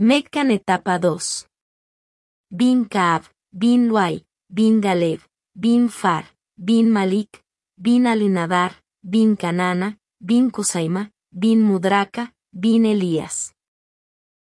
Meccan etapa 2. Bin Kaab, Bin Luay, Bin Galeb, Bin Far, Bin Malik, Bin Alinadar, Bin Canana, Bin Kusaima, Bin Mudraka, Bin Elías.